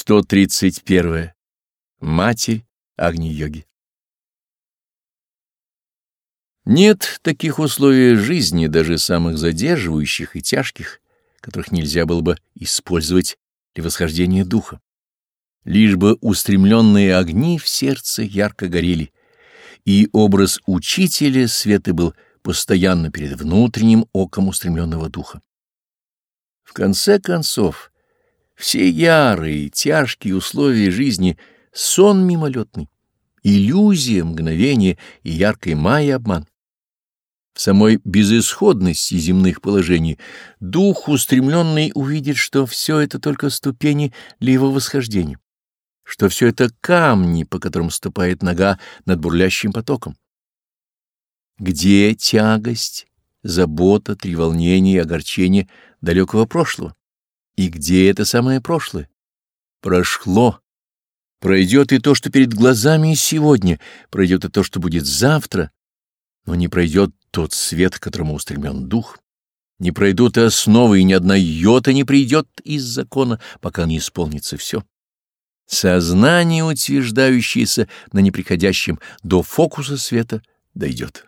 131. Матерь Агни-йоги Нет таких условий жизни, даже самых задерживающих и тяжких, которых нельзя было бы использовать для восхождения духа. Лишь бы устремленные огни в сердце ярко горели, и образ учителя света был постоянно перед внутренним оком устремленного духа. В конце концов, все ярые, тяжкие условия жизни — сон мимолетный, иллюзия, мгновение и яркой майя обман. В самой безысходности земных положений дух устремленный увидит, что все это только ступени для его восхождения, что все это камни, по которым ступает нога над бурлящим потоком. Где тягость, забота, треволнение и огорчение далекого прошлого? И где это самое прошлое? Прошло. Пройдет и то, что перед глазами сегодня, пройдет и то, что будет завтра, но не пройдет тот свет, к которому устремлен дух. Не пройдут и основы, и ни одна йота не придет из закона, пока не исполнится все. Сознание, утверждающееся на неприходящем до фокуса света, дойдет.